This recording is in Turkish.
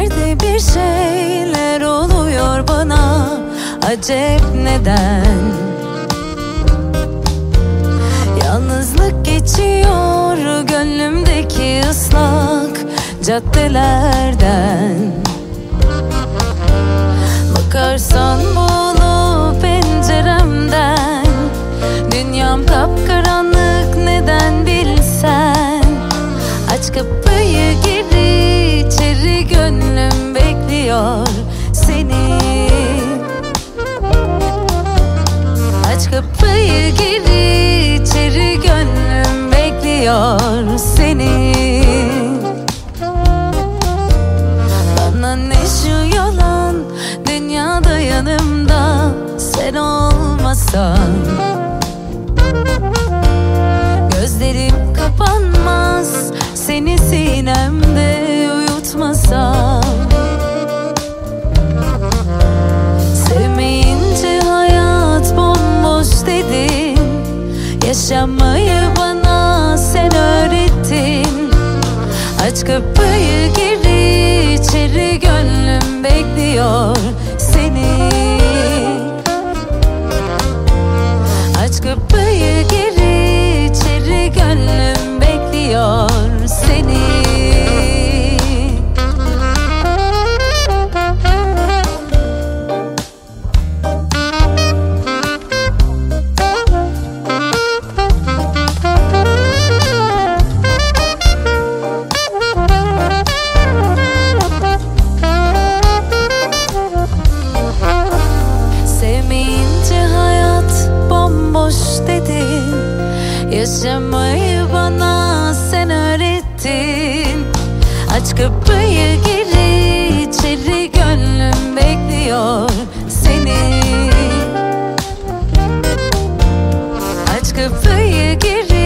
Bugünlerde bir şeyler oluyor bana? Acep neden? Yalnızlık geçiyor gönlümdeki ıslak caddelerden. Bakarsan bekliyor seni. Aç kapıyı gir içeri gönlüm bekliyor seni. Bana ne şu yalan dünyada yanımda sen olmasan. Gözlerim kapanmaz seni sinemde Yaşamayı bana sen öğrettin. Aç kapıyı gir içeri gönlüm bekliyor seni Yaşamayı bana sen öğrettin. Aç kapıyı gir içeri gönlüm bekliyor seni. Aç kapıyı gir